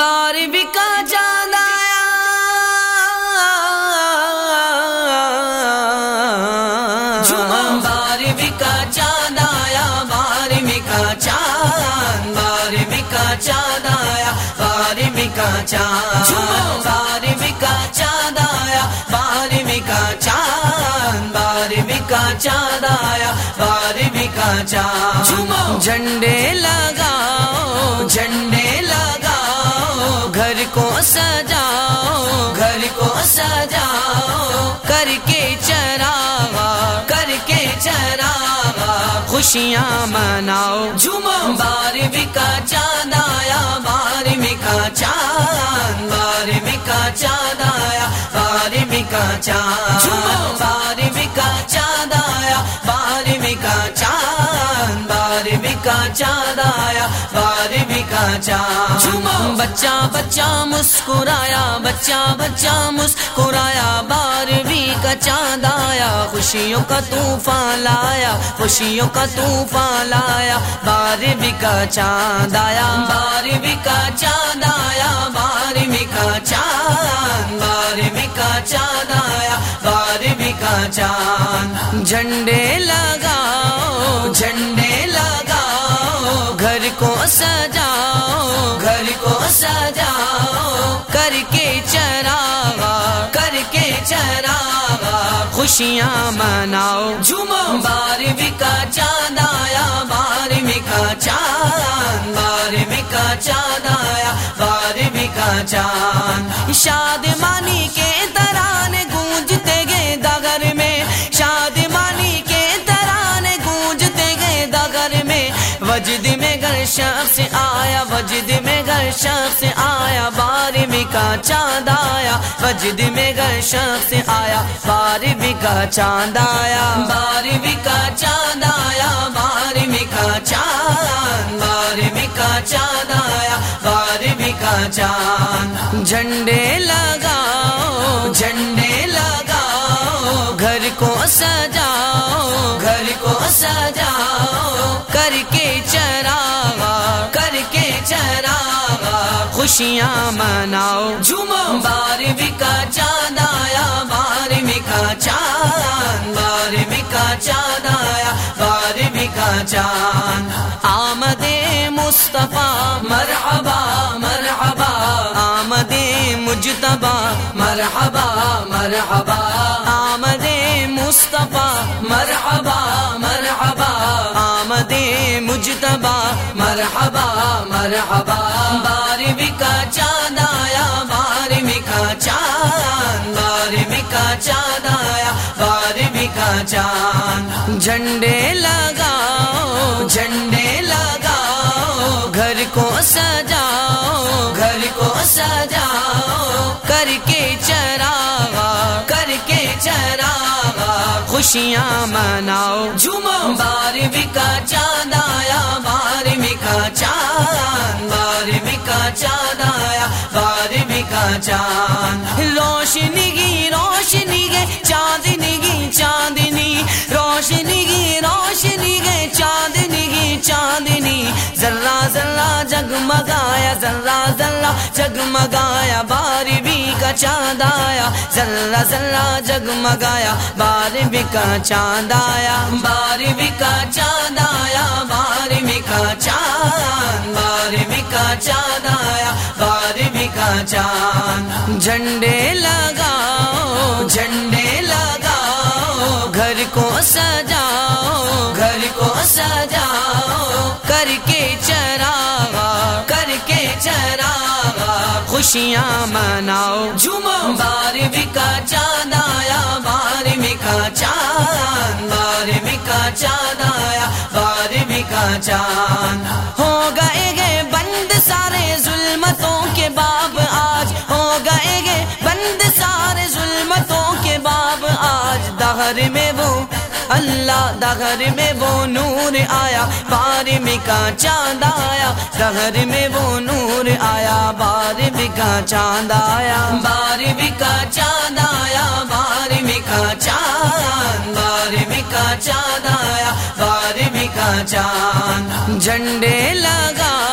بارہویں کا چاند آیا بارہویں کا چاند آیا بارہویں کا چاند بارہویں کا چاند آیا بارہویں کا چاند بارہویں کا چاند آیا بارہویں کا چاند بارہویں کا چاند آیا بارہویں کا چاند جھنڈے لگاؤ کر کے چراغا، کر کے چراغا، خوشیاں مناؤ۔ جمع بارہویں کا چاند آیا بارہویں کا چاند بارہویں کا چاند آیا بارہویں کا چاند۔ بارہویں کا چاند آیا بارہویں کا چاند بارہویں کا چاند آیا چاند بچہ بچہ مسکرایا بچہ بچہ مسکرایا بارہویں کا چاند آیا خوشیوں کا طوفان لایا خوشیوں کا طوفان لایا بارہویں کا چاند آیا بارہویں کا چاند آیا بارہویں کا چاند بارہویں کا چاند آیا بارہویں کا چاند۔ جھنڈے لگاؤ جھنڈے کو سجاؤ، گھر کو سجاؤ، کر کے چراغا کر کے چراغا خوشیاں مناؤ۔ جمع بارہویں کا چاند آیا بارہویں کا چاند بارہویں کا چاند آیا بارہویں کا چاند۔ شاد شخص آیا، وجد میں گھر شخص آیا، بارہویں کا چاند آیا، وجد میں گھر شخص آیا، بارہویں کا چاند آیا، بارہویں کا چاند آیا، بارہویں کا چاند، بارہویں کا چاند آیا، بارہویں کا چاند۔ جھنڈے لگاؤ خوشیاں مناؤ۔ جمع بارہویں کا چاند آیا بارہویں کا چاند بارہویں کا چاند آیا بارہویں کا چاند آمد مصطفیٰ، مرحبا مرحبا۔ آمد مجتبا مرحبا مرحبا۔ آمد مصطفیٰ، مرحبا مرحبا۔ آمد مجتبا مرحبا مرحبا۔ بارہویں کا چاند جھنڈے لگاؤ جھنڈے لگاؤ، گھر کو سجاؤ، گھر کو سجاؤ، کر کے چراغا، کر کے چراغا، خوشیاں مناؤ۔ جمع بارہویں کا چاند آیا بارہویں کا چاند بارہویں کا چاند آیا بارہویں کا چاند۔ روشنی جگمگایا ذرا ذرا جگمگایا بارہویں کا چاند آیا ذرا ذرا جگمگایا بارہویں کا چاند آیا بارہویں کا چاند آیا بارہویں کا چاند بارہویں کا چاند آیا بارہویں کا چاند جھنڈے لگاؤ جھنڈے لگاؤ گھر کو سجاؤ خوشیاں مناؤ۔ جمع بارہویں کا چاند آیا بارہویں کا چاند بارہویں کا چاند آیا بارہویں کا چاند۔ ہو گئے گے بند سارے ظلمتوں کے باب آج۔ ہو گئے گے بند سارے ظلمتوں کے باب آج۔ دہر میں وہ اللہ دہر میں وہ نور آیا بارہویں کا چاند آیا؟ دہر میں وہ نور آیا بارہویں کا چاند آیا؟ بارہویں کا چاند آیا بارہویں کا چاند بارہویں کا چاند آیا بارہویں کا چاند؟ جھنڈے لگاؤ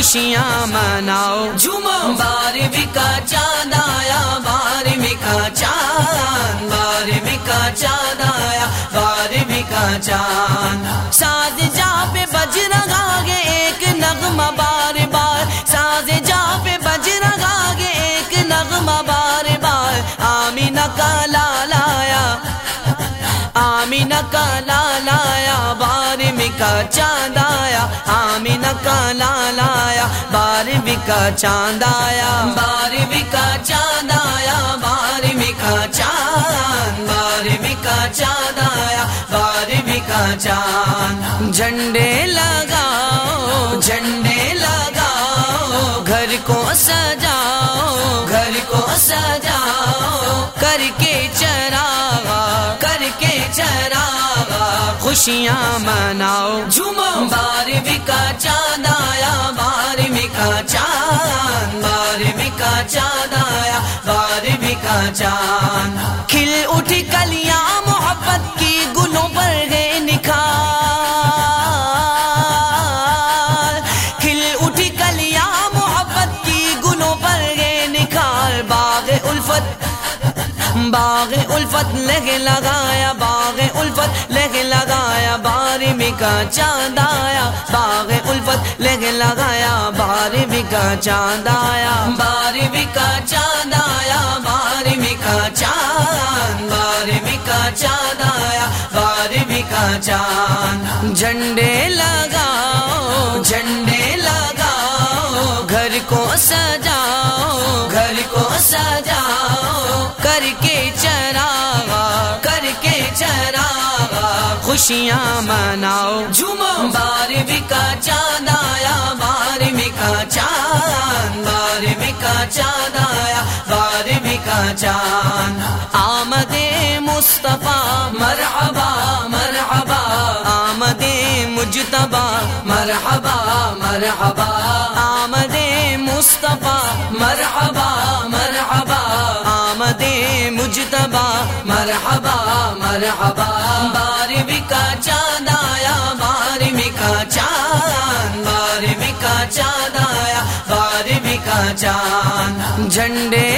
خوشیاں مناؤ۔ جمو بارہویں کا چاند آیا بارہویں کا چاند بارہویں کا چاند آیا بارہویں کا چاند۔ ساز جا پہ بج رگا گے ایک نغمہ بار بار۔ ساز جا پہ بج رگا گے ایک نغمہ بار بار۔ آمینہ کا لالایا آمینہ کا لالایا بارہویں کا چاند آیا، آمینہ کا لالایا بارہویں کا چاند آیا، بارہویں کا چاند آیا، بارہویں کا چاند، بارہویں کا چاند آیا، بارہویں کا چاند۔ جھنڈے لگاؤ خوشیاں مناؤ۔ جھومو بار کا چاند آیا بار کا چاند بار کا چاند آیا بار کا چاند۔ کھل اٹھ کلیاں باغ الفت لگے لگایا، باغ الفت لگے لگایا بارہویں کا چاند آیا، باغ الفت لگے لگایا بارہویں کا چاند آیا بارہویں کا چاند آیا بارہویں کا چاند بارہویں کا چاند آیا بارہویں کا چاند۔ جھنڈے لگاؤ کے چراغا، کر کے چراغا، خوشیاں مناؤ۔ جھومو بارہویں کا چاند آیا بارہویں کا چاند بارہویں کا چاند آیا بارہویں کا چاند۔ آمد مصطفیٰ، مرحبا مرحبا۔ آمد مجتبا مرحبا مرحبا۔ مرحبا مرحبا بارہویں کا چاند آیا بارہویں کا چاند بارہویں کا چاند آیا بارہویں کا چاند۔ جھنڈے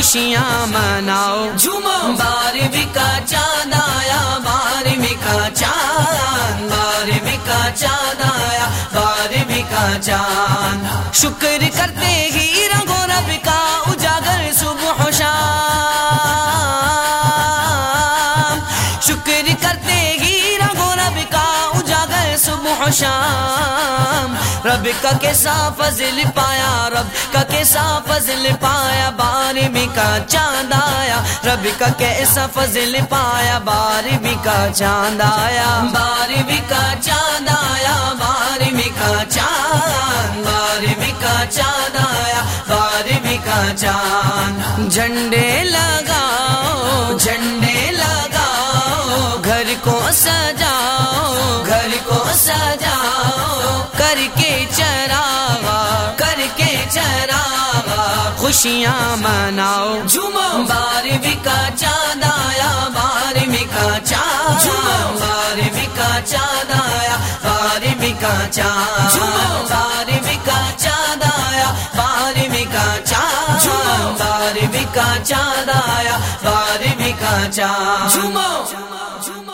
خوشیاں مناؤ۔ جھومو۔ بارہویں کا چاند آیا بارہویں کا چاند بارہویں کا چاند آیا بارہویں کا چاند۔ شکر کرتے ہی رنگو رب کا شام. رب کا کیسا فضل پایا، رب کا کیسا فضل پایا بارہویں کا چاند آیا. رب کا کیسا فضل پایا بارہویں کا چاند آیا. بارہویں کا چاند آیا بارہویں کا چاند بارہویں کا چاند آیا بارہویں کا چاند. جھنڈے لگاؤ جھنڈے لگاؤ، گھر کو سجاؤ کر کے چراغا، کر کے چراغا، خوشیاں مناؤ۔ جھومو بارہویں کا چاند آیا بارہویں کا چاند۔ بارہویں کا چاند آیا بارہویں کا چاند۔ بارہویں کا چاند آیا بارہویں کا چاند۔ بارہویں کا چاند آیا بارہویں کا چاند۔